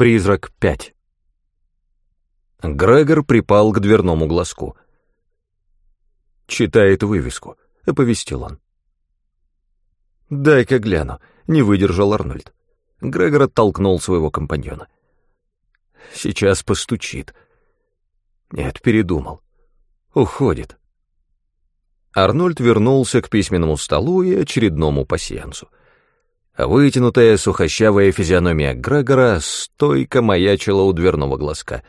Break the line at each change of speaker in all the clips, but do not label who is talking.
Призрак 5. Грегор припал к дверному глазку. «Читает вывеску», — оповестил он. «Дай-ка гляну», — не выдержал Арнольд. Грегор оттолкнул своего компаньона. «Сейчас постучит». Нет, передумал. Уходит. Арнольд вернулся к письменному столу и очередному пасьянсу. Вытянутая сухощавая физиономия Грегора стойко маячила у дверного глазка.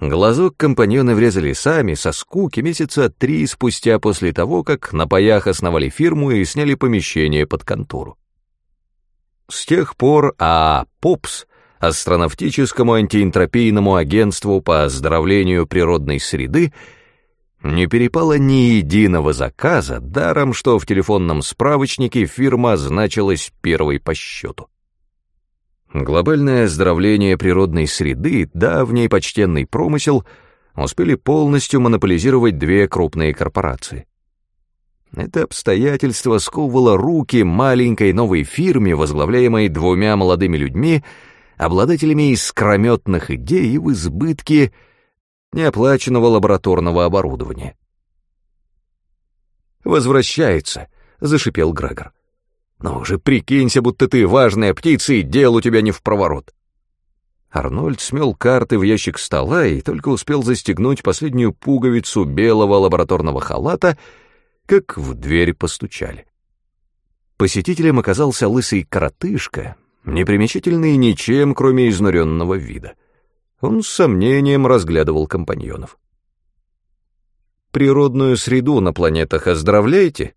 Глазок компаньоны врезали сами, со скуки, месяца три спустя после того, как на паях основали фирму и сняли помещение под контору. С тех пор А. Попс, астронавтическому антиэнтропийному агентству по оздоровлению природной среды, не перепало ни единого заказа, даром что в телефонном справочнике фирма значилась первой по счету. Глобальное оздоровление природной среды, давний почтенный промысел, успели полностью монополизировать две крупные корпорации. Это обстоятельство сковывало руки маленькой новой фирме, возглавляемой двумя молодыми людьми, обладателями искрометных идей и в избытке — неоплаченного лабораторного оборудования. «Возвращается», — зашипел Грегор. «Ну уже прикинься, будто ты важная птица, и дел у тебя не в проворот». Арнольд смел карты в ящик стола и только успел застегнуть последнюю пуговицу белого лабораторного халата, как в дверь постучали. Посетителем оказался лысый коротышка, непримечательный ничем, кроме изнуренного вида. Он с сомнением разглядывал компаньонов. «Природную среду на планетах оздоровляете?»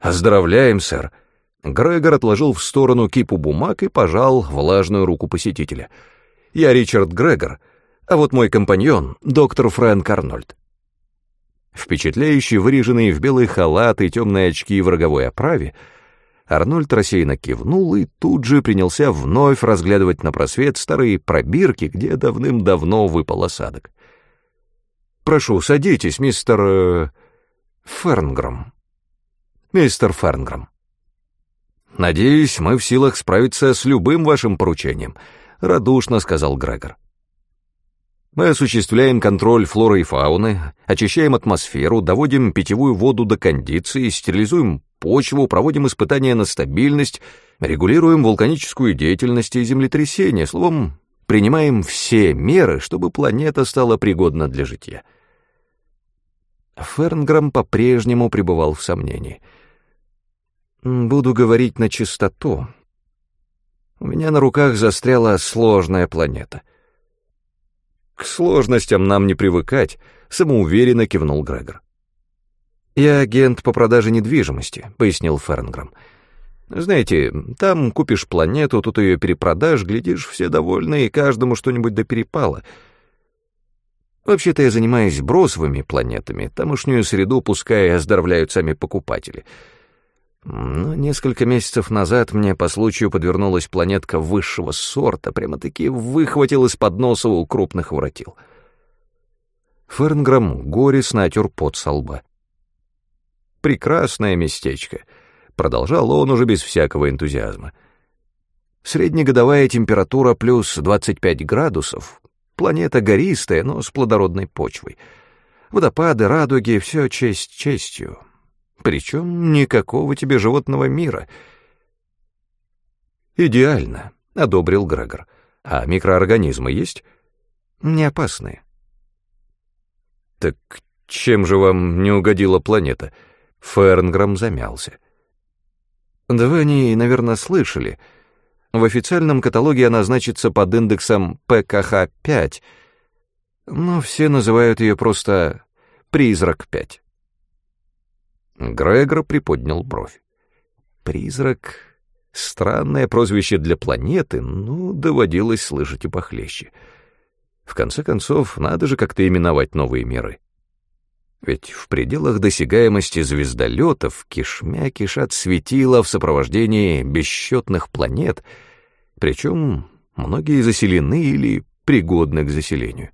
«Оздоровляем, сэр». Грегор отложил в сторону кипу бумаг и пожал влажную руку посетителя. «Я Ричард Грегор, а вот мой компаньон — доктор Фрэнк Арнольд». Впечатляющий, выреженный в белый халат и темные очки в роговой оправе — Арнольд рассеянно кивнул и тут же принялся вновь разглядывать на просвет старые пробирки, где давным-давно выпал осадок. «Прошу, садитесь, мистер... Э, Фернграм. Мистер Фернграм. Надеюсь, мы в силах справиться с любым вашим поручением», — радушно сказал Грегор. Мы осуществляем контроль флоры и фауны, очищаем атмосферу, доводим питьевую воду до кондиции, стерилизуем почву, проводим испытания на стабильность, регулируем вулканическую деятельность и землетрясения, словом, принимаем все меры, чтобы планета стала пригодна для житья. Фернграм по-прежнему пребывал в сомнении. «Буду говорить на чистоту. У меня на руках застряла сложная планета». «К сложностям нам не привыкать», — самоуверенно кивнул Грегор. «Я агент по продаже недвижимости», — пояснил Фернграм. «Знаете, там купишь планету, тут ее перепродашь, глядишь, все довольны, и каждому что-нибудь до перепала. Вообще-то я занимаюсь бросовыми планетами, тамошнюю среду пускай оздоровляют сами покупатели. Но несколько месяцев назад мне по случаю подвернулась планетка высшего сорта, прямо-таки выхватил из-под носа у крупных воротил». Фернграм горестно отер пот со лба. Прекрасное местечко, продолжал он уже без всякого энтузиазма. Среднегодовая температура плюс 25 градусов, планета гористая, но с плодородной почвой. Водопады, радуги — все честь честью. Причем никакого тебе животного мира. «Идеально», — одобрил Грегор. «А микроорганизмы есть?» «Не опасные». «Так чем же вам не угодила планета?» Фернграм замялся. Да вы о ней, наверное, слышали. В официальном каталоге она значится под индексом ПКХ-5, но все называют ее просто «Призрак-5». Грегор приподнял бровь. «Призрак» — странное прозвище для планеты, но доводилось слышать и похлеще. В конце концов, надо же как-то именовать новые миры. Ведь в пределах досягаемости звездолетов кишмя кишат светила в сопровождении бесчетных планет, причем многие заселены или пригодны к заселению.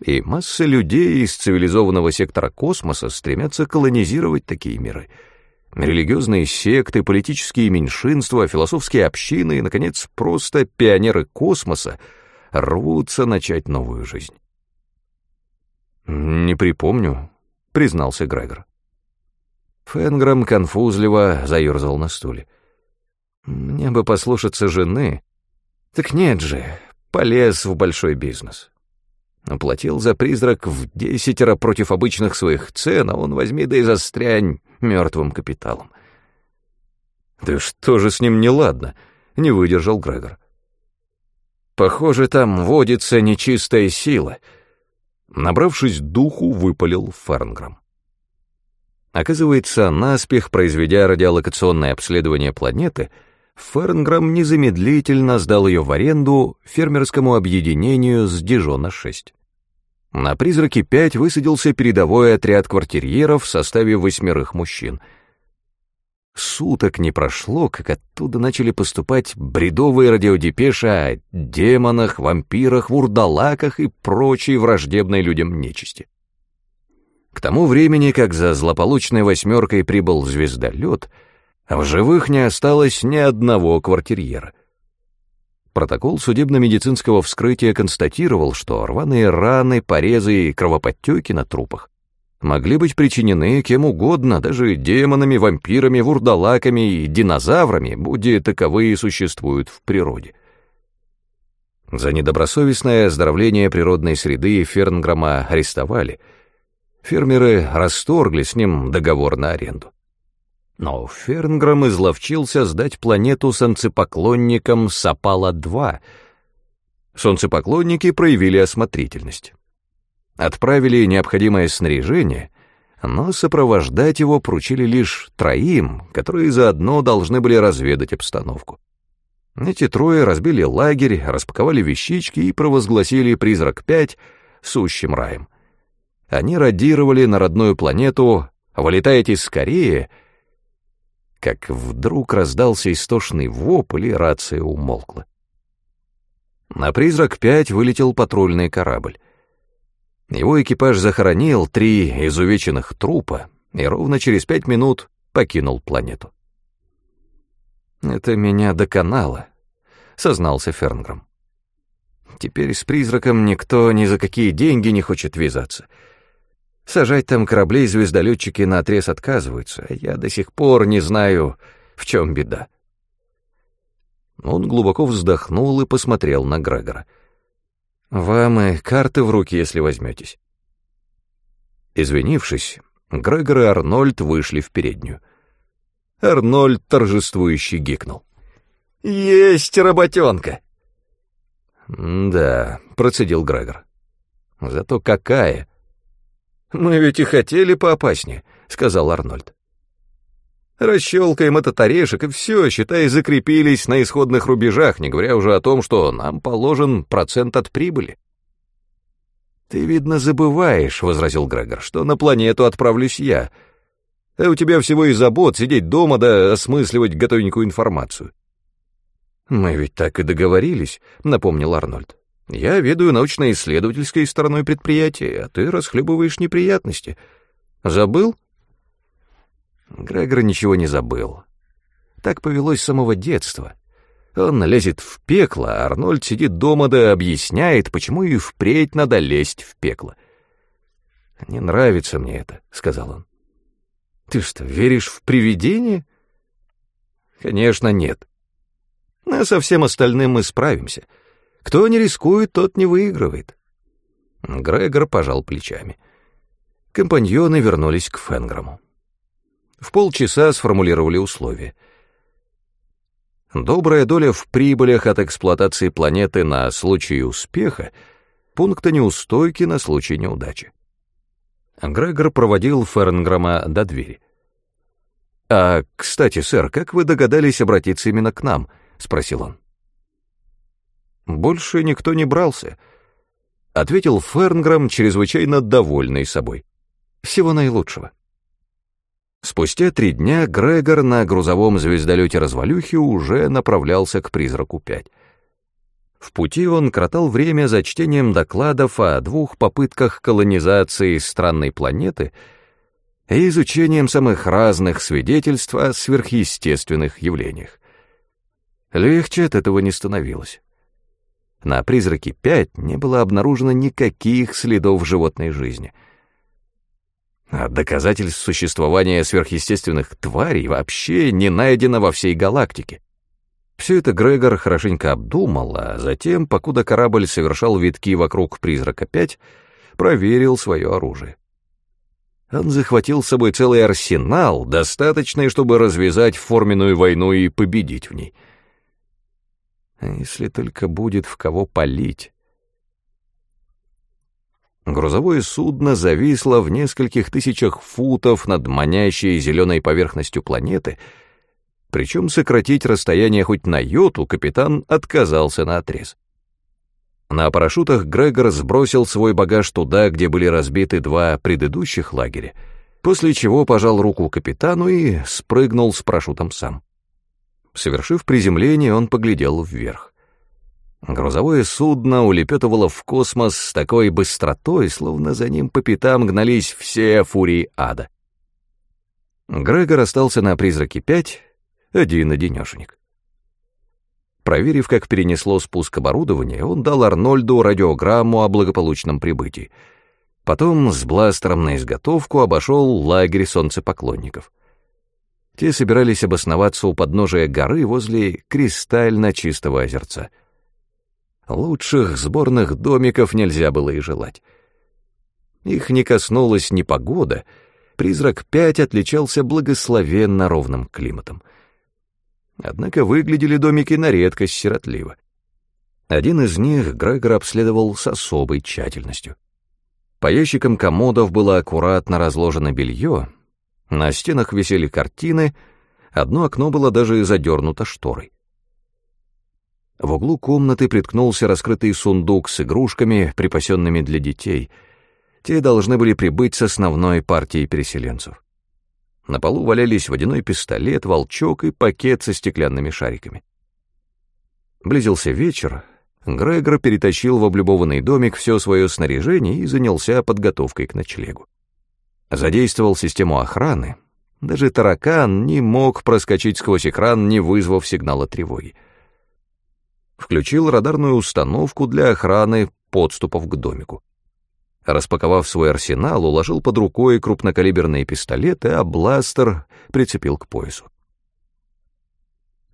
И масса людей из цивилизованного сектора космоса стремятся колонизировать такие миры. Религиозные секты, политические меньшинства, философские общины и, наконец, просто пионеры космоса рвутся начать новую жизнь. «Не припомню», — признался Грегор. Фенграм конфузливо заерзал на стуле. «Мне бы послушаться жены. Так нет же, полез в большой бизнес. Оплатил за призрак в десятеро против обычных своих цен, а он возьми да и застрянь мертвым капиталом. «Да что же с ним неладно?» — не выдержал Грегор. «Похоже, там водится нечистая сила», — набравшись духу, выпалил Фернграм. Оказывается, наспех, произведя радиолокационное обследование планеты, Фернграм незамедлительно сдал ее в аренду фермерскому объединению с Дижона-6. На «Призраке-5» высадился передовой отряд квартирьеров в составе восьмерых мужчин. Суток не прошло, как оттуда начали поступать бредовые радиодепеши о демонах, вампирах, вурдалаках и прочей враждебной людям нечисти. К тому времени, как за злополучной восьмеркой прибыл звездолет, в живых не осталось ни одного квартирьера. Протокол судебно-медицинского вскрытия констатировал, что рваные раны, порезы и кровоподтеки на трупах могли быть причинены кем угодно, даже демонами, вампирами, вурдалаками и динозаврами, будь таковые существуют в природе. За недобросовестное оздоровление природной среды Фернграма арестовали. Фермеры расторгли с ним договор на аренду. Но Фернграм изловчился сдать планету солнцепоклонникам Сапала-2. Солнцепоклонники проявили осмотрительность. Отправили необходимое снаряжение, но сопровождать его поручили лишь троим, которые заодно должны были разведать обстановку. Эти трое разбили лагерь, распаковали вещички и провозгласили «Призрак-5» сущим раем. Они радировали на родную планету «Вылетайте скорее», как вдруг раздался истошный вопль, и рация умолкла. На «Призрак-5» вылетел патрульный корабль. Его экипаж захоронил три изувеченных трупа и ровно через пять минут покинул планету. «Это меня доконало», — сознался Фернграм. «Теперь с призраком никто ни за какие деньги не хочет вязаться. Сажать там корабли звездолетчики наотрез отказываются, а я до сих пор не знаю, в чем беда. Он глубоко вздохнул и посмотрел на Грегора. «Вам и карты в руки, если возьметесь». Извинившись, Грегор и Арнольд вышли в переднюю. Арнольд торжествующе гикнул. «Есть работенка!» «Да», — процедил Грегор. «Зато какая!» «Мы ведь и хотели поопаснее», — сказал Арнольд. «Расщелкаем этот орешек, и все, считай, закрепились на исходных рубежах, не говоря уже о том, что нам положен процент от прибыли». «Ты, видно, забываешь», — возразил Грегор, — «что на планету отправлюсь я. А у тебя всего и забот сидеть дома да осмысливать готовенькую информацию». «Мы ведь так и договорились», — напомнил Арнольд. Я ведаю научно-исследовательской стороной предприятия, а ты расхлебываешь неприятности. Забыл? Грегор ничего не забыл. Так повелось с самого детства. Он лезет в пекло, а Арнольд сидит дома да объясняет, почему и впредь надо лезть в пекло. «Не нравится мне это», — сказал он. «Ты что, веришь в привидения?» «Конечно, нет. Но со всем остальным мы справимся». Кто не рискует, тот не выигрывает. Грегор пожал плечами. Компаньоны вернулись к Фенграму. В полчаса сформулировали условия. Добрая доля в прибылях от эксплуатации планеты на случай успеха, пункта неустойки на случай неудачи. Грегор проводил Фернграма до двери. «А, кстати, сэр, как вы догадались обратиться именно к нам?» — спросил он. Больше никто не брался, — ответил Фернграм, чрезвычайно довольный собой. Всего наилучшего. Спустя три дня Грегор на грузовом звездолете развалюхи уже направлялся к «Призраку-5». В пути он кротал время за чтением докладов о двух попытках колонизации странной планеты и изучением самых разных свидетельств о сверхъестественных явлениях. Легче от этого не становилось. На «Призраке 5» не было обнаружено никаких следов животной жизни. А доказательств существования сверхъестественных тварей вообще не найдено во всей галактике. Все это Грегор хорошенько обдумал, а затем, покуда корабль совершал витки вокруг «Призрака 5», проверил свое оружие. Он захватил с собой целый арсенал, достаточный, чтобы развязать форменную войну и победить в ней — если только будет в кого полить. Грузовое судно зависло в нескольких тысячах футов над манящей зеленой поверхностью планеты, причем сократить расстояние хоть на йоту капитан отказался на отрез. На парашютах Грегор сбросил свой багаж туда, где были разбиты два предыдущих лагеря, после чего пожал руку капитану и спрыгнул с парашютом сам. Совершив приземление, он поглядел вверх. Грузовое судно улепетывало в космос с такой быстротой, словно за ним по пятам гнались все фурии ада. Грегор остался на «Призраке 5», один-одинешенек. Проверив, как перенесло спуск оборудования, он дал Арнольду радиограмму о благополучном прибытии. Потом с бластером на изготовку обошел лагерь солнцепоклонников. Те собирались обосноваться у подножия горы возле кристально чистого озерца. Лучших сборных домиков нельзя было и желать. Их не коснулась ни погода, призрак 5 отличался благословенно ровным климатом. Однако выглядели домики на редкость сиротливо. Один из них Грегор обследовал с особой тщательностью. По ящикам комодов было аккуратно разложено белье, на стенах висели картины, одно окно было даже задернуто шторой. В углу комнаты приткнулся раскрытый сундук с игрушками, припасенными для детей. Те должны были прибыть с основной партией переселенцев. На полу валялись водяной пистолет, волчок и пакет со стеклянными шариками. Близился вечер, Грегор перетащил в облюбованный домик все свое снаряжение и занялся подготовкой к ночлегу задействовал систему охраны, даже таракан не мог проскочить сквозь экран, не вызвав сигнала тревоги. Включил радарную установку для охраны подступов к домику. Распаковав свой арсенал, уложил под рукой крупнокалиберные пистолеты, а бластер прицепил к поясу.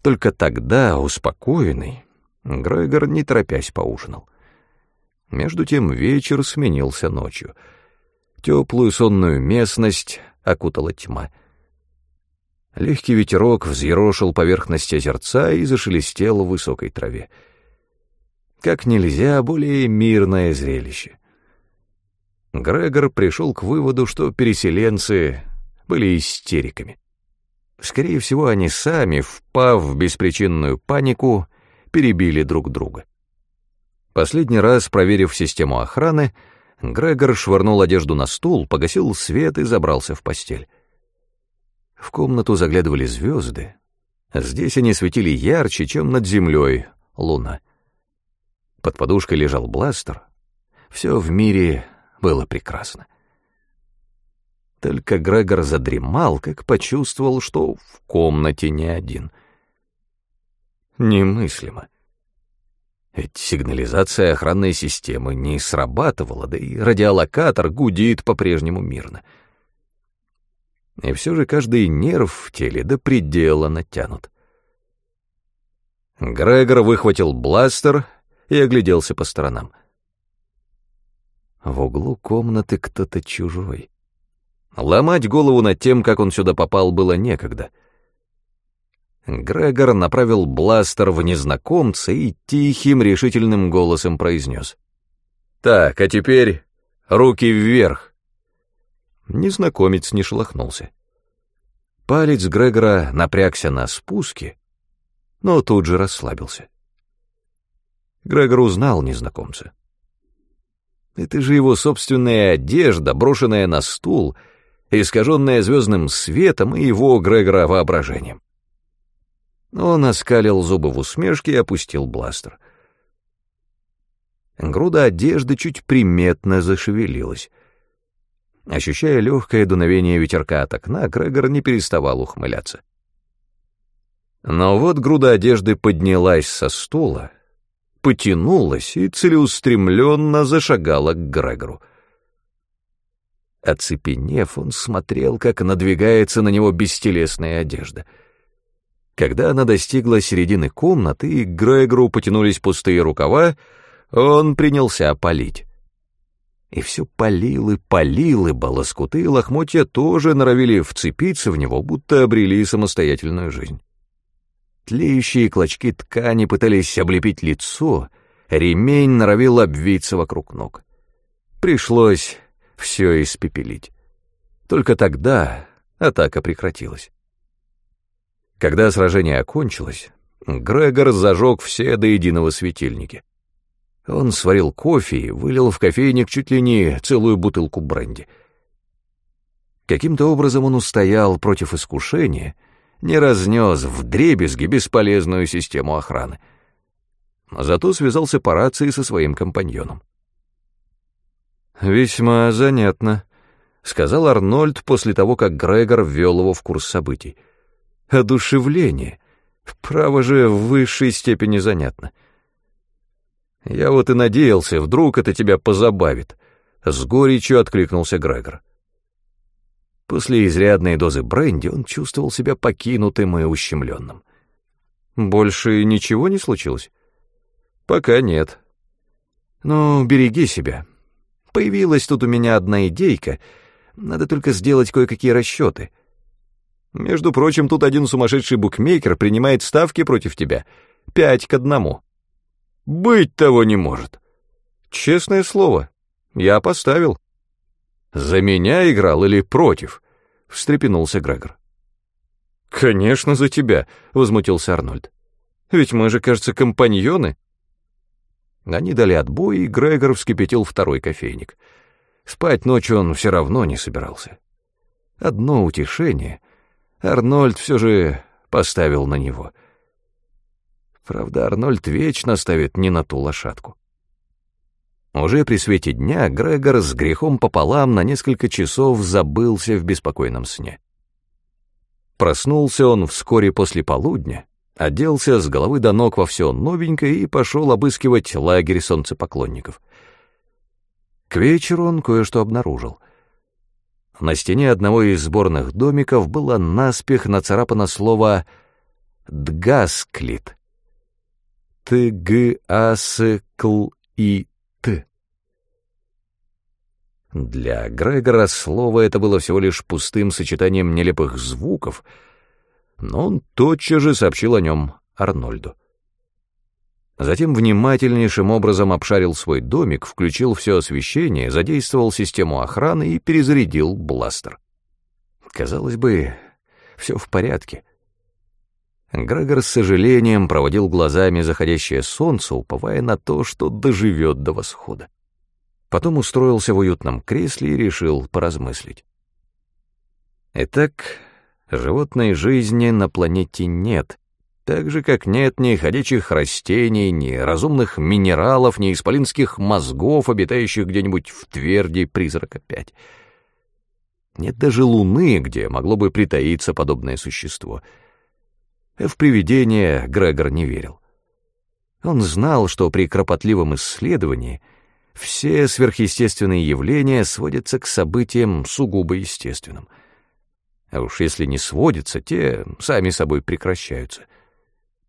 Только тогда, успокоенный, Грегор, не торопясь, поужинал. Между тем вечер сменился ночью — Теплую сонную местность окутала тьма. Легкий ветерок взъерошил поверхность озерца и зашелестел в высокой траве. Как нельзя более мирное зрелище. Грегор пришел к выводу, что переселенцы были истериками. Скорее всего, они сами, впав в беспричинную панику, перебили друг друга. Последний раз, проверив систему охраны, Грегор швырнул одежду на стул, погасил свет и забрался в постель. В комнату заглядывали звезды. Здесь они светили ярче, чем над землей луна. Под подушкой лежал бластер. Все в мире было прекрасно. Только Грегор задремал, как почувствовал, что в комнате не один. Немыслимо. Ведь сигнализация охранной системы не срабатывала, да и радиолокатор гудит по-прежнему мирно. И все же каждый нерв в теле до предела натянут. Грегор выхватил бластер и огляделся по сторонам. В углу комнаты кто-то чужой. Ломать голову над тем, как он сюда попал, было некогда — Грегор направил бластер в незнакомца и тихим решительным голосом произнес. «Так, а теперь руки вверх!» Незнакомец не шелохнулся. Палец Грегора напрягся на спуске, но тут же расслабился. Грегор узнал незнакомца. Это же его собственная одежда, брошенная на стул, искаженная звездным светом и его, Грегора, воображением. Он оскалил зубы в усмешке и опустил бластер. Груда одежды чуть приметно зашевелилась. Ощущая легкое дуновение ветерка от окна, Грегор не переставал ухмыляться. Но вот груда одежды поднялась со стула, потянулась и целеустремленно зашагала к Грегору. Оцепенев, он смотрел, как надвигается на него бестелесная одежда. Когда она достигла середины комнаты и к Грегору потянулись пустые рукава, он принялся палить. И все палил и палил, ибо лоскуты и лохмотья тоже норовили вцепиться в него, будто обрели самостоятельную жизнь. Тлеющие клочки ткани пытались облепить лицо, ремень норовил обвиться вокруг ног. Пришлось все испепелить. Только тогда атака прекратилась. Когда сражение окончилось, Грегор зажег все до единого светильники. Он сварил кофе и вылил в кофейник чуть ли не целую бутылку бренди. Каким-то образом он устоял против искушения — не разнес в дребезги бесполезную систему охраны. Зато связался по рации со своим компаньоном. «Весьма занятно», — сказал Арнольд после того, как Грегор ввел его в курс событий. «Одушевление. Право же в высшей степени занятно». «Я вот и надеялся, вдруг это тебя позабавит», — с горечью откликнулся Грегор. После изрядной дозы бренди он чувствовал себя покинутым и ущемленным. «Больше ничего не случилось?» «Пока нет». «Ну, береги себя. Появилась тут у меня одна идейка. Надо только сделать кое-какие расчеты. Между прочим, тут один сумасшедший букмекер принимает ставки против тебя. Пять к одному». «Быть того не может». «Честное слово, я поставил». «За меня играл или против?» — встрепенулся Грегор. «Конечно, за тебя», — возмутился Арнольд. «Ведь мы же, кажется, компаньоны». Они дали отбой, и Грегор вскипятил второй кофейник. Спать ночью он все равно не собирался. Одно утешение. Арнольд все же поставил на него. Правда, Арнольд вечно ставит не на ту лошадку. Уже при свете дня Грегор с грехом пополам на несколько часов забылся в беспокойном сне. Проснулся он вскоре после полудня, оделся с головы до ног во все новенькое и пошел обыскивать лагерь солнцепоклонников. К вечеру он кое-что обнаружил. На стене одного из сборных домиков было наспех нацарапано слово «Дгасклит». Т-г-а-с-кл-и «ты». Для Грегора слово это было всего лишь пустым сочетанием нелепых звуков, но он тотчас же сообщил о нем Арнольду. Затем внимательнейшим образом обшарил свой домик, включил все освещение, задействовал систему охраны и перезарядил бластер. Казалось бы, все в порядке. Грегор с сожалением проводил глазами заходящее солнце, уповая на то, что доживет до восхода. Потом устроился в уютном кресле и решил поразмыслить. Итак, животной жизни на планете нет, так же, как нет ни ходячих растений, ни разумных минералов, ни исполинских мозгов, обитающих где-нибудь в тверди призрака пять. Нет даже Луны, где могло бы притаиться подобное существо — в привидения Грегор не верил. Он знал, что при кропотливом исследовании все сверхъестественные явления сводятся к событиям сугубо естественным. А уж если не сводятся, те сами собой прекращаются.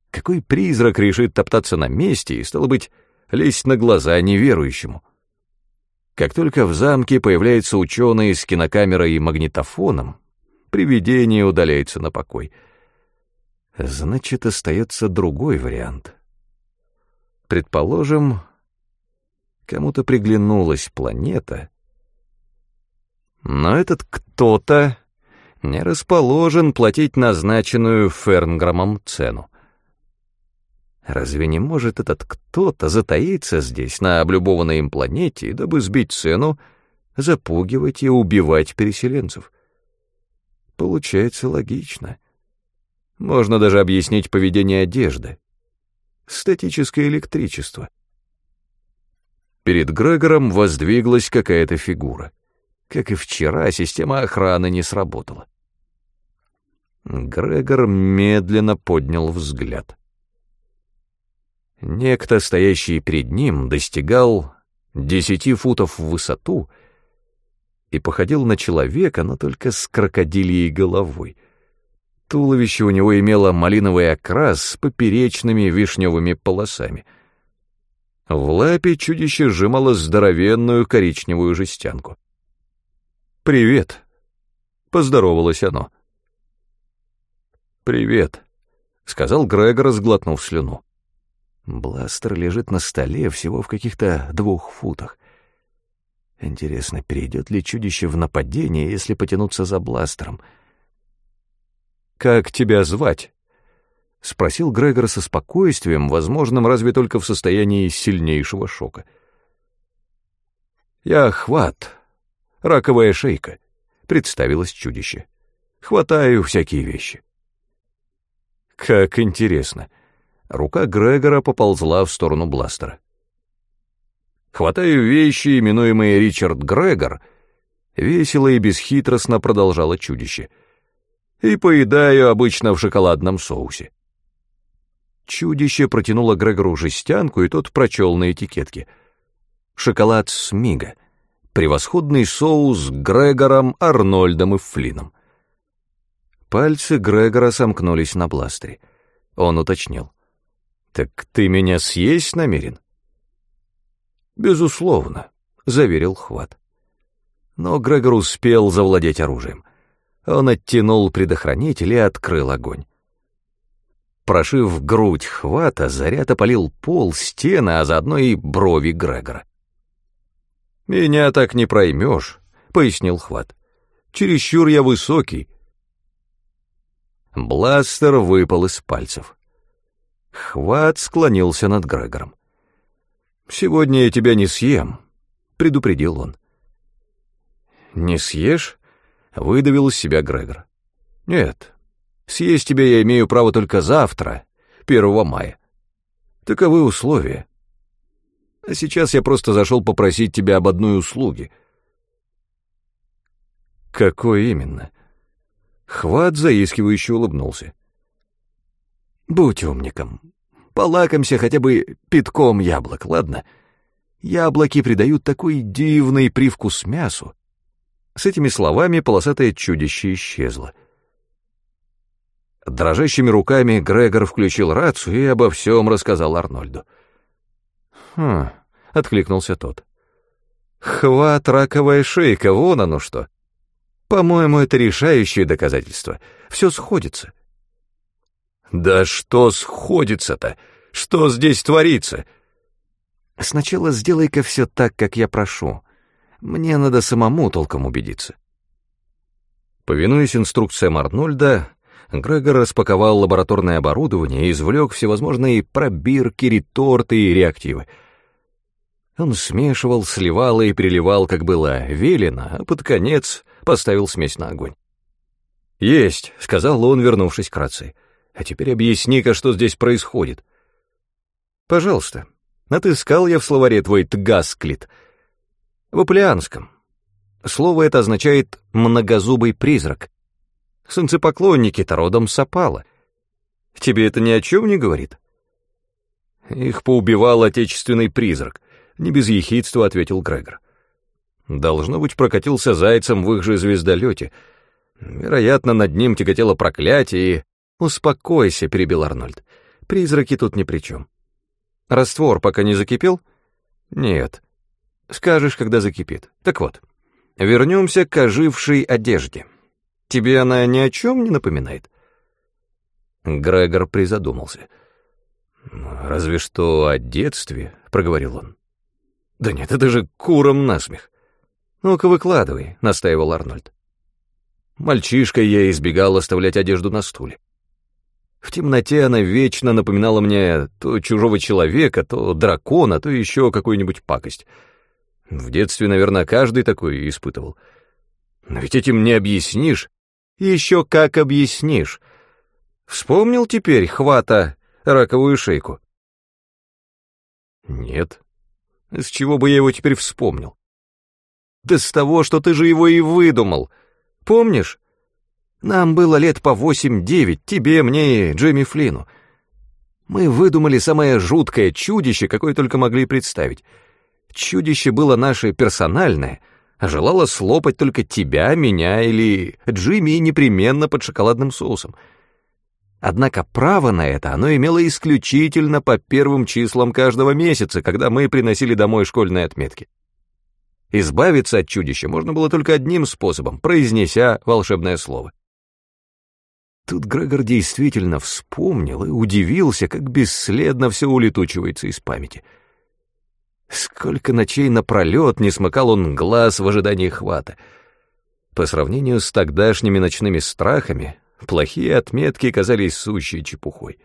Какой призрак решит топтаться на месте и, стало быть, лезть на глаза неверующему? Как только в замке появляется ученый с кинокамерой и магнитофоном, привидение удаляется на покой — Значит, остается другой вариант. Предположим, кому-то приглянулась планета, но этот кто-то не расположен платить назначенную Фернграмом цену. Разве не может этот кто-то затаиться здесь, на облюбованной им планете, дабы сбить цену, запугивать и убивать переселенцев? Получается логично. Можно даже объяснить поведение одежды. Статическое электричество. Перед Грегором воздвиглась какая-то фигура. Как и вчера, система охраны не сработала. Грегор медленно поднял взгляд. Некто, стоящий перед ним, достигал десяти футов в высоту и походил на человека, но только с крокодилией головой. Туловище у него имело малиновый окрас с поперечными вишневыми полосами. В лапе чудище сжимало здоровенную коричневую жестянку. «Привет!» — поздоровалось оно. «Привет», — сказал Грегор, сглотнув слюну. Бластер лежит на столе всего в каких-то двух футах. Интересно, перейдет ли чудище в нападение, если потянуться за бластером? «Как тебя звать?» — спросил Грегор со спокойствием, возможным разве только в состоянии сильнейшего шока. «Я Хват, раковая шейка», — представилось чудище. «Хватаю всякие вещи». «Как интересно», Рука Грегора поползла в сторону бластера. «Хватаю вещи, именуемые Ричард Грегор», — весело и бесхитростно продолжало чудище, «и поедаю обычно в шоколадном соусе». Чудище протянуло Грегору жестянку, и тот прочел на этикетке. «Шоколад Смига. Превосходный соус с Грегором, Арнольдом и Флином». Пальцы Грегора сомкнулись на бластере. Он уточнил. «Так ты меня съесть намерен?» «Безусловно», — заверил Хват. Но Грегор успел завладеть оружием. Он оттянул предохранитель и открыл огонь. Прошив грудь Хвата, заряд опалил пол, стены, а заодно и брови Грегора. «Меня так не проймешь», — пояснил Хват. «Чересчур я высокий». Бластер выпал из пальцев. Хват склонился над Грегором. «Сегодня я тебя не съем», — предупредил он. «Не съешь?» — выдавил из себя Грегор. «Нет, съесть тебя я имею право только завтра, 1 мая. Таковы условия. А сейчас я просто зашел попросить тебя об одной услуге». «Какой именно?» Хват заискивающе улыбнулся. Будь умником. Полакомься хотя бы пятком яблок, ладно? Яблоки придают такой дивный привкус мясу. С этими словами полосатое чудище исчезло. Дрожащими руками Грегор включил рацию и обо всем рассказал Арнольду. «Хм», — откликнулся тот. «Хват раковая шейка, вон оно что. По-моему, это решающее доказательство. Все сходится». «Да что сходится-то? Что здесь творится?» «Сначала сделай-ка все так, как я прошу. Мне надо самому толком убедиться». Повинуясь инструкциям Арнольда, Грегор распаковал лабораторное оборудование и извлек всевозможные пробирки, реторты и реактивы. Он смешивал, сливал и переливал, как было велено, а под конец поставил смесь на огонь. «Есть», — сказал он, вернувшись к рации. А теперь объясни-ка, что здесь происходит. Пожалуйста. Отыскал я в словаре твой тгасклит. В аплианском. Слово это означает «многозубый призрак». Солнцепоклонники-то родом сапала. Тебе это ни о чем не говорит? Их поубивал отечественный призрак. Не без ехидства ответил Грегор. Должно быть, прокатился зайцем в их же звездолете. Вероятно, над ним тяготело проклятие, и «Успокойся», — перебил Арнольд. «Призраки тут ни при чем». «Раствор пока не закипел?» «Нет». «Скажешь, когда закипит. Так вот, вернемся к ожившей одежде. Тебе она ни о чем не напоминает?» Грегор призадумался. «Разве что о детстве», — проговорил он. «Да нет, это же куром насмех». «Ну-ка, выкладывай», — настаивал Арнольд. Мальчишкой я избегал оставлять одежду на стуле. В темноте она вечно напоминала мне то чужого человека, то дракона, то еще какую-нибудь пакость. В детстве, наверное, каждый такой испытывал. Но ведь этим не объяснишь. Еще как объяснишь. Вспомнил теперь хвата раковую шейку? Нет. С чего бы я его теперь вспомнил? Да с того, что ты же его и выдумал. Помнишь? Нам было лет по восемь-девять, тебе, мне и Джимми Флину. Мы выдумали самое жуткое чудище, какое только могли представить. Чудище было наше персональное, а желало слопать только тебя, меня или Джимми непременно под шоколадным соусом. Однако право на это оно имело исключительно по первым числам каждого месяца, когда мы приносили домой школьные отметки. Избавиться от чудища можно было только одним способом, произнеся волшебное слово. Тут Грегор действительно вспомнил и удивился, как бесследно все улетучивается из памяти. Сколько ночей напролет не смыкал он глаз в ожидании хвата. По сравнению с тогдашними ночными страхами, плохие отметки казались сущей чепухой.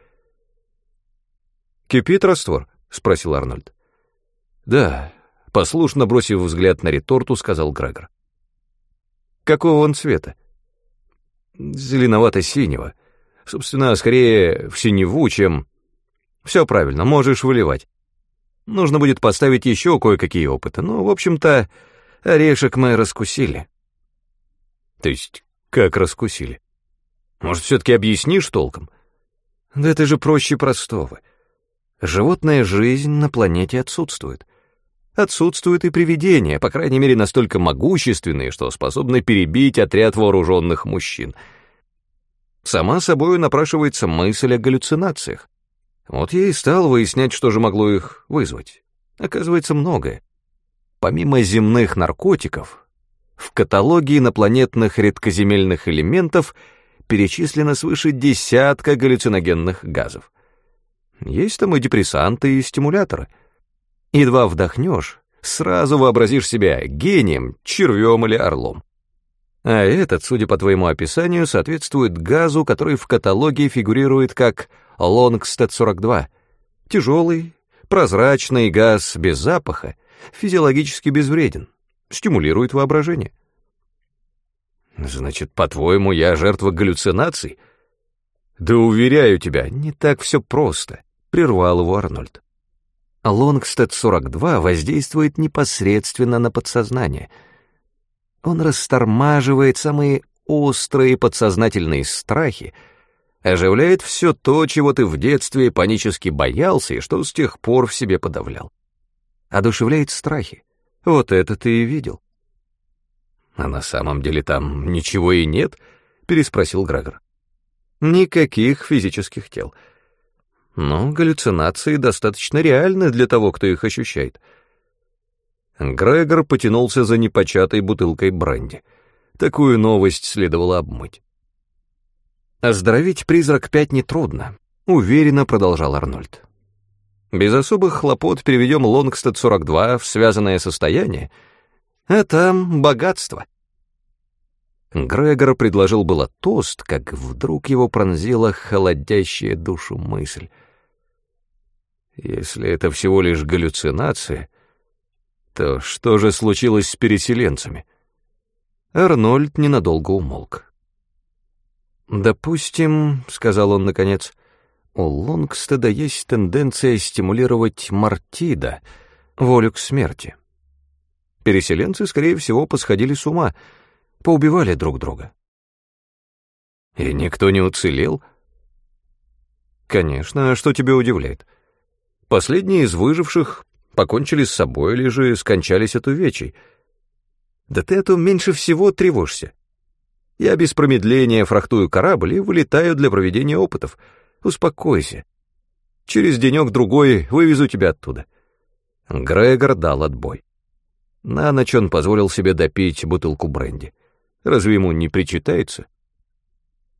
«Кипит раствор?» — спросил Арнольд. «Да», — послушно бросив взгляд на реторту, сказал Грегор. «Какого он цвета?» «Зеленовато-синего. Собственно, скорее в синеву, чем...» «Все правильно, можешь выливать. Нужно будет поставить еще кое-какие опыты, но, в общем-то, орешек мы раскусили». «То есть как раскусили?» Может, все-таки объяснишь толком? Да это же проще простого. Животная жизнь на планете отсутствует. Отсутствуют и привидения, по крайней мере, настолько могущественные, что способны перебить отряд вооруженных мужчин. Сама собой напрашивается мысль о галлюцинациях. Вот я и стал выяснять, что же могло их вызвать. Оказывается, многое. Помимо земных наркотиков, в каталоге инопланетных редкоземельных элементов — перечислено свыше десятка галлюциногенных газов. Есть там и депрессанты, и стимуляторы. Едва вдохнешь, сразу вообразишь себя гением, червем или орлом. А этот, судя по твоему описанию, соответствует газу, который в каталоге фигурирует как Лонгстед-42. Тяжелый, прозрачный газ без запаха, физиологически безвреден, стимулирует воображение. Значит, по-твоему, я жертва галлюцинаций? Да уверяю тебя, не так все просто, прервал его Арнольд. Лонгстед-42 воздействует непосредственно на подсознание. Он растормаживает самые острые подсознательные страхи, оживляет все то, чего ты в детстве панически боялся и что с тех пор в себе подавлял. Одушевляет страхи. Вот это ты и видел. «А на самом деле там ничего и нет?» — переспросил Грегор. «Никаких физических тел. Но галлюцинации достаточно реальны для того, кто их ощущает». Грегор потянулся за непочатой бутылкой бренди. Такую новость следовало обмыть. «Оздоровить призрак пять нетрудно», — уверенно продолжал Арнольд. «Без особых хлопот переведем Лонгстед-42 в связанное состояние — а там богатство. Грегор предложил было тост, как вдруг его пронзила холодящая душу мысль. Если это всего лишь галлюцинация, то что же случилось с переселенцами? Арнольд ненадолго умолк. «Допустим, — сказал он наконец, — у Лонгстеда есть тенденция стимулировать Мартида, волю к смерти. Переселенцы, скорее всего, посходили с ума, поубивали друг друга. И никто не уцелел? Конечно, а что тебя удивляет? Последние из выживших покончили с собой или же скончались от увечий. Да ты о меньше всего тревожься. Я без промедления фрахтую корабль и вылетаю для проведения опытов. Успокойся. Через денек-другой вывезу тебя оттуда. Грегор дал отбой. На ночь он позволил себе допить бутылку бренди. Разве ему не причитается?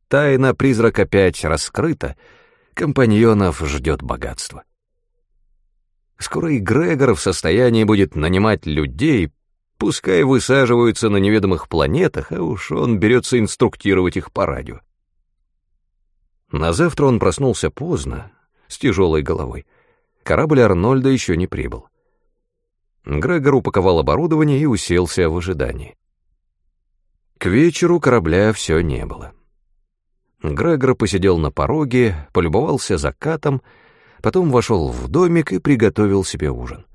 Тайна призрак опять раскрыта, компаньонов ждет богатство. Скоро и Грегор в состоянии будет нанимать людей, пускай высаживаются на неведомых планетах, а уж он берется инструктировать их по радио. На завтра он проснулся поздно, с тяжелой головой. Корабль Арнольда еще не прибыл. Грегор упаковал оборудование и уселся в ожидании. К вечеру корабля все не было. Грегор посидел на пороге, полюбовался закатом, потом вошел в домик и приготовил себе ужин.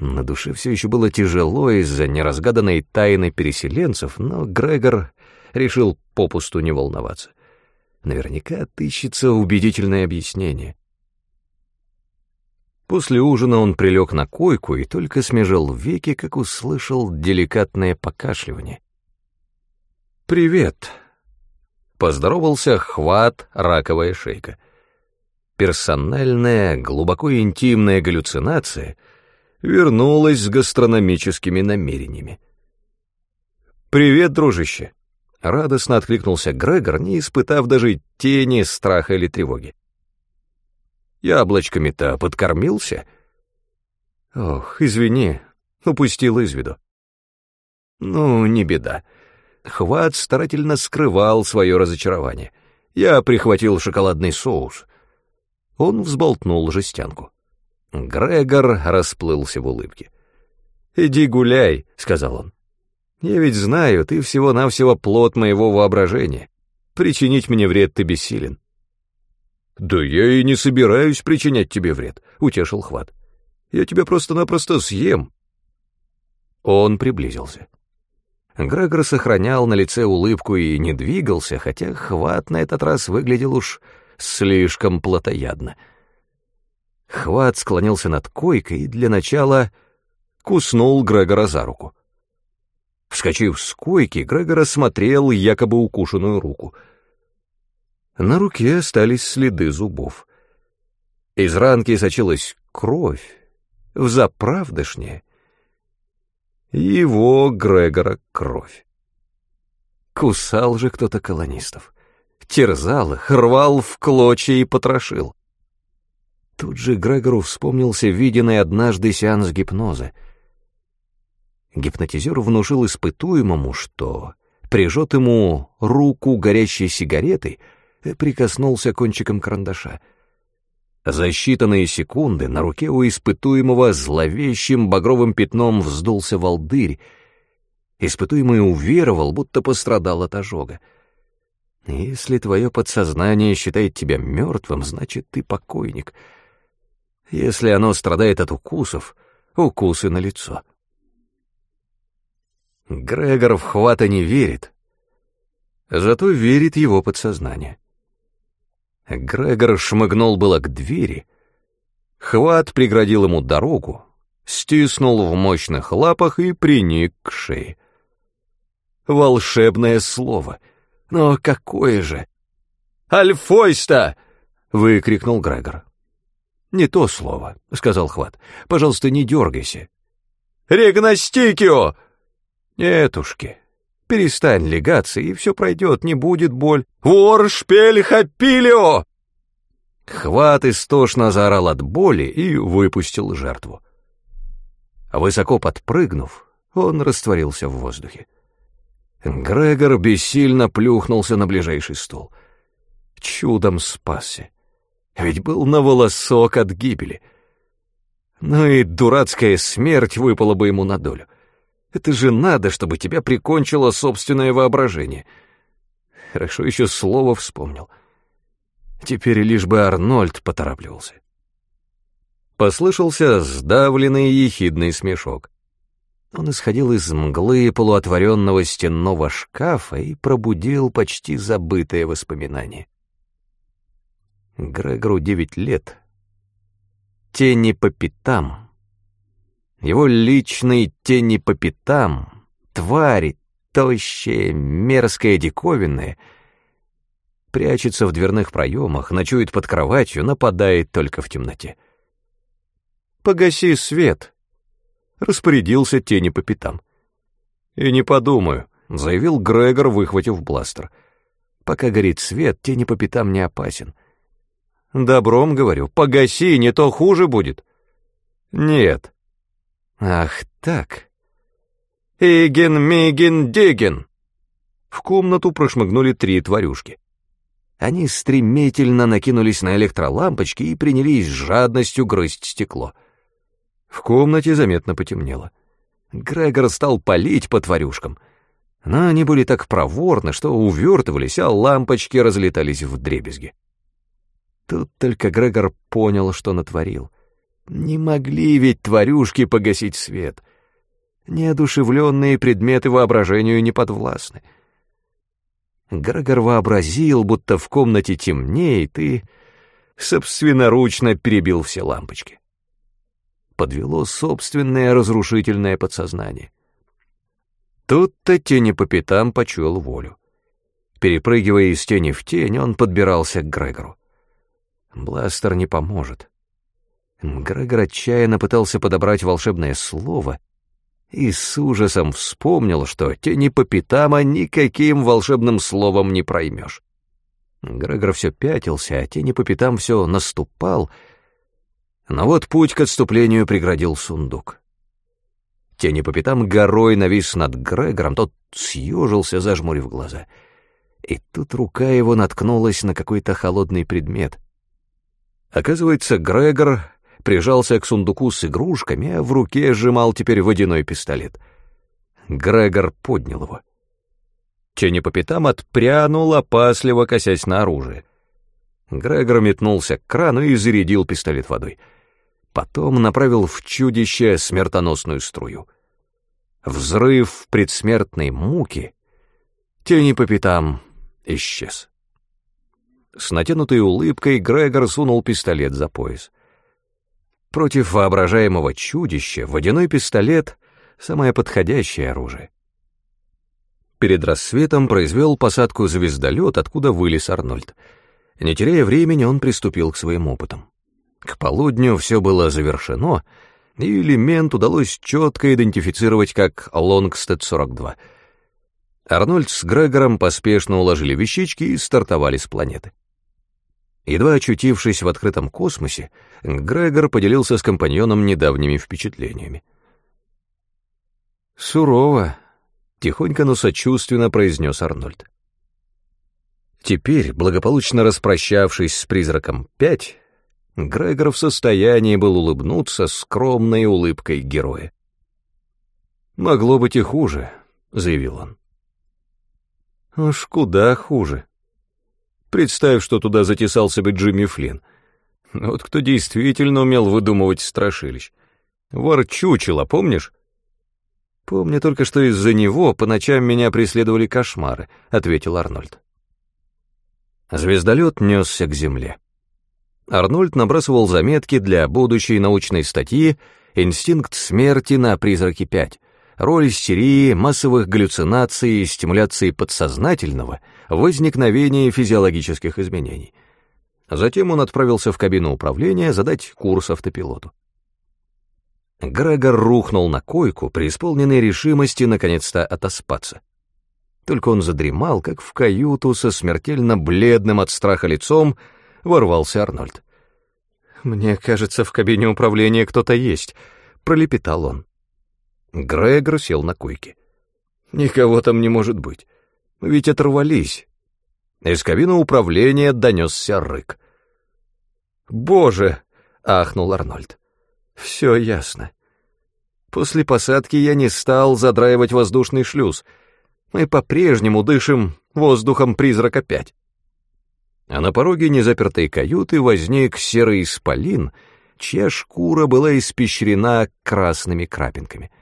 На душе все еще было тяжело из-за неразгаданной тайны переселенцев, но Грегор решил попусту не волноваться. Наверняка отыщется убедительное объяснение. После ужина он прилег на койку и только смежил веки, как услышал деликатное покашливание. «Привет!» — поздоровался хват раковая шейка. Персональная, глубоко интимная галлюцинация вернулась с гастрономическими намерениями. «Привет, дружище!» — радостно откликнулся Грегор, не испытав даже тени страха или тревоги. Яблочками-то подкормился? Ох, извини, упустил из виду. Ну, не беда. Хват старательно скрывал свое разочарование. Я прихватил шоколадный соус. Он взболтнул жестянку. Грегор расплылся в улыбке. «Иди гуляй», — сказал он. «Я ведь знаю, ты всего-навсего плод моего воображения. Причинить мне вред ты бессилен. «Да я и не собираюсь причинять тебе вред», — утешил Хват. «Я тебя просто-напросто съем». Он приблизился. Грегор сохранял на лице улыбку и не двигался, хотя Хват на этот раз выглядел уж слишком плотоядно. Хват склонился над койкой и для начала куснул Грегора за руку. Вскочив с койки, Грегор осмотрел якобы укушенную руку — на руке остались следы зубов. Из ранки сочилась кровь, в заправдышне. Его, Грегора, кровь. Кусал же кто-то колонистов. Терзал их, рвал в клочья и потрошил. Тут же Грегору вспомнился виденный однажды сеанс гипноза. Гипнотизер внушил испытуемому, что прижет ему руку горящей сигаретой — прикоснулся кончиком карандаша. За считанные секунды на руке у испытуемого зловещим багровым пятном вздулся волдырь. Испытуемый уверовал, будто пострадал от ожога. Если твое подсознание считает тебя мертвым, значит, ты покойник. Если оно страдает от укусов, укусы на лицо. Грегор в хвата не верит, зато верит его подсознание. Грегор шмыгнул было к двери. Хват преградил ему дорогу, стиснул в мощных лапах и приник к шее. Волшебное слово. Но какое же? «Альфойста!» — выкрикнул Грегор. «Не то слово», — сказал Хват. «Пожалуйста, не дергайся». «Регностикио!» «Нетушки, Перестань легаться, и все пройдет, не будет боль. Воршпель хапилио! Хват истошно заорал от боли и выпустил жертву. Высоко подпрыгнув, он растворился в воздухе. Грегор бессильно плюхнулся на ближайший стул. Чудом спасся. Ведь был на волосок от гибели. Ну и дурацкая смерть выпала бы ему на долю. Это же надо, чтобы тебя прикончило собственное воображение. Хорошо еще слово вспомнил. Теперь лишь бы Арнольд поторапливался. Послышался сдавленный ехидный смешок. Он исходил из мглы полуотворенного стенного шкафа и пробудил почти забытые воспоминания. Грегору девять лет. Тени по пятам — его личные тени по пятам, твари, тощие, мерзкие, диковинные, прячется в дверных проемах, ночует под кроватью, нападает только в темноте. «Погаси свет!» — распорядился тени по пятам. «И не подумаю», — заявил Грегор, выхватив бластер. «Пока горит свет, тени по пятам не опасен». «Добром, говорю, погаси, не то хуже будет». «Нет», Ах так. Иген, Миген, Диген. В комнату прошмыгнули три тварюшки. Они стремительно накинулись на электролампочки и принялись с жадностью грызть стекло. В комнате заметно потемнело. Грегор стал палить по тварюшкам, но они были так проворны, что увертывались, а лампочки разлетались в дребезги. Тут только Грегор понял, что натворил — Не могли ведь тварюшки погасить свет. Неодушевленные предметы воображению не подвластны. Грегор вообразил, будто в комнате темнеет, и собственноручно перебил все лампочки. Подвело собственное разрушительное подсознание. Тут-то тени по пятам почуял волю. Перепрыгивая из тени в тень, он подбирался к Грегору. Бластер не поможет. Грегор отчаянно пытался подобрать волшебное слово и с ужасом вспомнил, что тени по пятам а никаким волшебным словом не проймешь. Грегор все пятился, а тени по пятам все наступал, но вот путь к отступлению преградил сундук. Тени по пятам горой навис над Грегором, тот съежился, зажмурив глаза. И тут рука его наткнулась на какой-то холодный предмет. Оказывается, Грегор прижался к сундуку с игрушками, а в руке сжимал теперь водяной пистолет. Грегор поднял его. Тени по пятам отпрянул, опасливо косясь на оружие. Грегор метнулся к крану и зарядил пистолет водой — потом направил в чудище смертоносную струю. Взрыв предсмертной муки, тени по пятам, исчез. С натянутой улыбкой Грегор сунул пистолет за пояс. Против воображаемого чудища водяной пистолет — самое подходящее оружие. Перед рассветом произвел посадку звездолет, откуда вылез Арнольд. Не теряя времени, он приступил к своим опытам. К полудню все было завершено, и элемент удалось четко идентифицировать как Лонгстед-42. Арнольд с Грегором поспешно уложили вещички и стартовали с планеты. Едва очутившись в открытом космосе, Грегор поделился с компаньоном недавними впечатлениями. «Сурово», — тихонько, но сочувственно произнес Арнольд. Теперь, благополучно распрощавшись с призраком пять, Грегор в состоянии был улыбнуться скромной улыбкой героя. «Могло быть и хуже», — заявил он. «Уж куда хуже. Представь, что туда затесался бы Джимми Флинн. Вот кто действительно умел выдумывать страшилищ. Ворчучило, помнишь?» «Помню только, что из-за него по ночам меня преследовали кошмары», — ответил Арнольд. Звездолет несся к земле. Арнольд набрасывал заметки для будущей научной статьи «Инстинкт смерти на призраке 5», роль истерии, массовых галлюцинаций и стимуляции подсознательного, возникновения физиологических изменений. Затем он отправился в кабину управления задать курс автопилоту. Грегор рухнул на койку, преисполненной решимости наконец-то отоспаться. Только он задремал, как в каюту со смертельно бледным от страха лицом, ворвался Арнольд. «Мне кажется, в кабине управления кто-то есть», — пролепетал он. Грегор сел на койке. «Никого там не может быть. Мы ведь оторвались». Из кабины управления донесся рык. «Боже!» — ахнул Арнольд. «Все ясно. После посадки я не стал задраивать воздушный шлюз. Мы по-прежнему дышим воздухом призрака пять а на пороге незапертой каюты возник серый исполин, чья шкура была испещрена красными крапинками.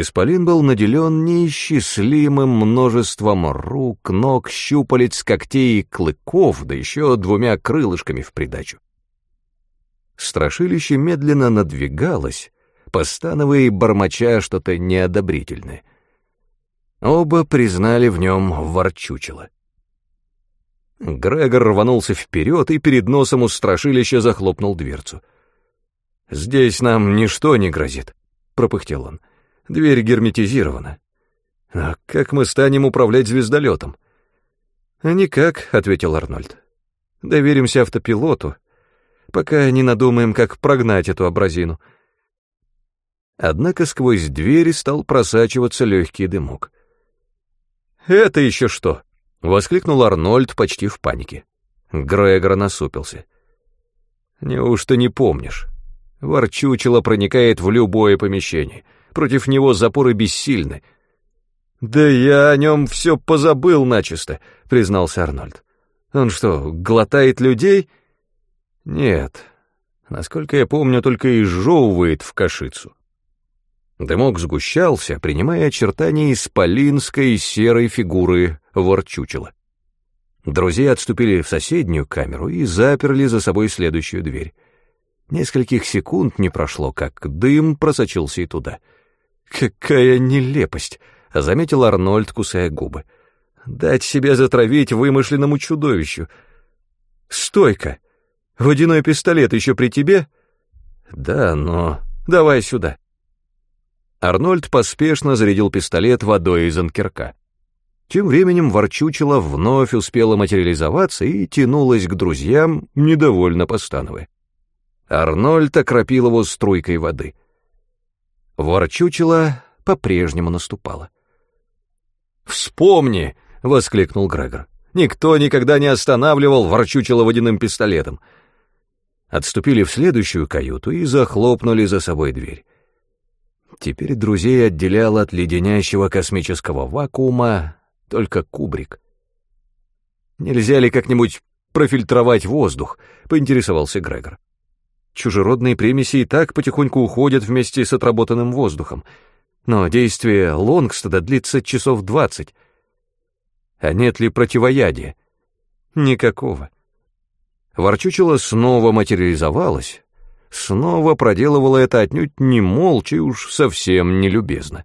Исполин был наделен неисчислимым множеством рук, ног, щупалец, когтей и клыков, да еще двумя крылышками в придачу. Страшилище медленно надвигалось, постановая и бормоча что-то неодобрительное. Оба признали в нем ворчучило. Грегор рванулся вперед и перед носом у страшилища захлопнул дверцу. «Здесь нам ничто не грозит», — пропыхтел он. «Дверь герметизирована. А как мы станем управлять звездолетом?» «А никак», — ответил Арнольд. «Доверимся автопилоту, пока не надумаем, как прогнать эту абразину». Однако сквозь двери стал просачиваться легкий дымок. «Это еще что?» Воскликнул Арнольд почти в панике. Грегор насупился. «Неужто не помнишь? Ворчучело проникает в любое помещение. Против него запоры бессильны». «Да я о нем все позабыл начисто», — признался Арнольд. «Он что, глотает людей?» «Нет, Насколько я помню, только изжевывает в кашицу. Дымок сгущался, принимая очертания исполинской серой фигуры ворчучела. Друзья отступили в соседнюю камеру и заперли за собой следующую дверь. Нескольких секунд не прошло, как дым просочился и туда. «Какая нелепость!» — заметил Арнольд, кусая губы. «Дать себя затравить вымышленному чудовищу. Стойка! Водяной пистолет еще при тебе?» «Да, но... Давай сюда!» Арнольд поспешно зарядил пистолет водой из анкерка. Тем временем ворчучила вновь успела материализоваться и тянулась к друзьям, недовольно постановая. Арнольд окропил его струйкой воды. Ворчучила по-прежнему наступала. «Вспомни!» — воскликнул Грегор. «Никто никогда не останавливал ворчучила водяным пистолетом». Отступили в следующую каюту и захлопнули за собой дверь. Теперь друзей отделял от леденящего космического вакуума только кубрик. «Нельзя ли как-нибудь профильтровать воздух?» — поинтересовался Грегор. «Чужеродные примеси и так потихоньку уходят вместе с отработанным воздухом, но действие Лонгстеда длится часов двадцать. А нет ли противоядия? Никакого. Ворчучело снова материализовалось, снова проделывала это отнюдь не молча и уж совсем не любезно.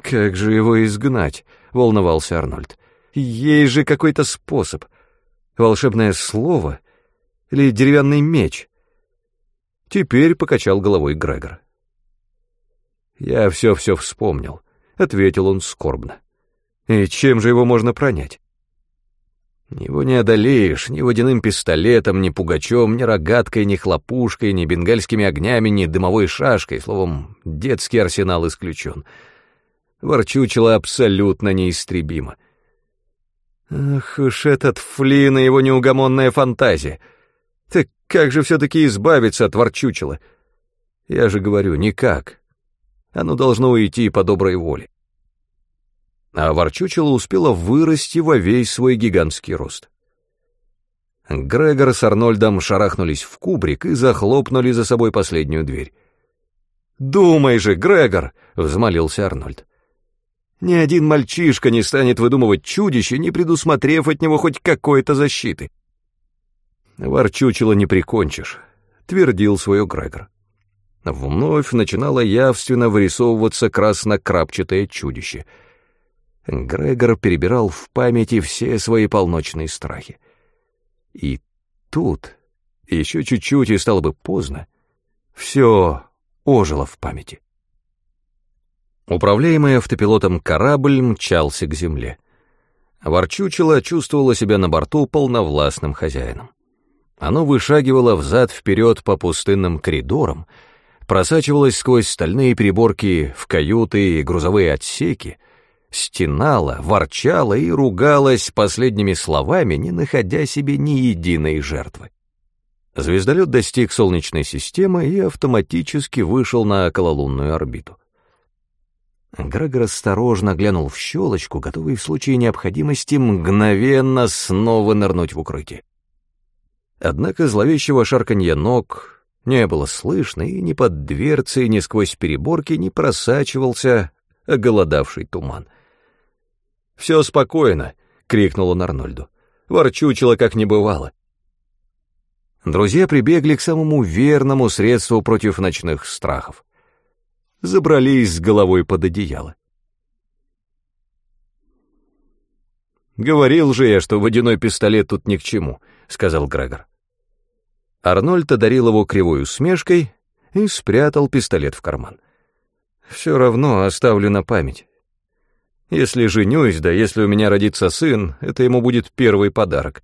«Как же его изгнать?» — волновался Арнольд. «Есть же какой-то способ. Волшебное слово или деревянный меч?» Теперь покачал головой Грегор. «Я все-все вспомнил», — ответил он скорбно. «И чем же его можно пронять?» Его не одолеешь ни водяным пистолетом, ни пугачом, ни рогаткой, ни хлопушкой, ни бенгальскими огнями, ни дымовой шашкой, словом, детский арсенал исключен. Ворчучило абсолютно неистребимо. Ах уж этот Флин и его неугомонная фантазия. Так как же все-таки избавиться от ворчучила? Я же говорю, никак. Оно должно уйти по доброй воле а ворчучело успела вырасти во весь свой гигантский рост. Грегор с Арнольдом шарахнулись в кубрик и захлопнули за собой последнюю дверь. «Думай же, Грегор!» — взмолился Арнольд. «Ни один мальчишка не станет выдумывать чудище, не предусмотрев от него хоть какой-то защиты». «Ворчучело не прикончишь», — твердил свое Грегор. Вновь начинало явственно вырисовываться красно-крапчатое чудище — Грегор перебирал в памяти все свои полночные страхи. И тут, еще чуть-чуть и стало бы поздно, все ожило в памяти. Управляемый автопилотом корабль мчался к земле. Ворчучило чувствовало себя на борту полновластным хозяином. Оно вышагивало взад-вперед по пустынным коридорам, просачивалось сквозь стальные переборки в каюты и грузовые отсеки, стенала, ворчала и ругалась последними словами, не находя себе ни единой жертвы. Звездолет достиг Солнечной системы и автоматически вышел на окололунную орбиту. Грегор осторожно глянул в щелочку, готовый в случае необходимости мгновенно снова нырнуть в укрытие. Однако зловещего шарканья ног не было слышно, и ни под дверцей, ни сквозь переборки не просачивался оголодавший туман — «Все спокойно», — крикнул он Арнольду. «Ворчучило, как не бывало». Друзья прибегли к самому верному средству против ночных страхов. Забрались с головой под одеяло. «Говорил же я, что водяной пистолет тут ни к чему», — сказал Грегор. Арнольд одарил его кривой усмешкой и спрятал пистолет в карман. «Все равно оставлю на память. Если женюсь, да если у меня родится сын, это ему будет первый подарок.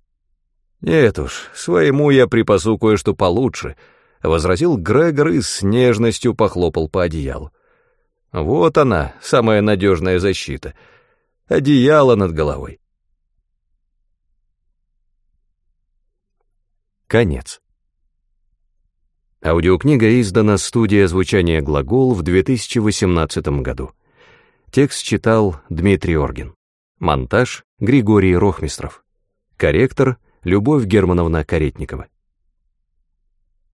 Нет уж, своему я припасу кое-что получше, — возразил Грегор и с нежностью похлопал по одеялу. Вот она, самая надежная защита. Одеяло над головой. Конец. Аудиокнига издана студия звучания «Глагол» в 2018 году. Текст читал Дмитрий Оргин. Монтаж Григорий Рохмистров. Корректор Любовь Германовна Каретникова.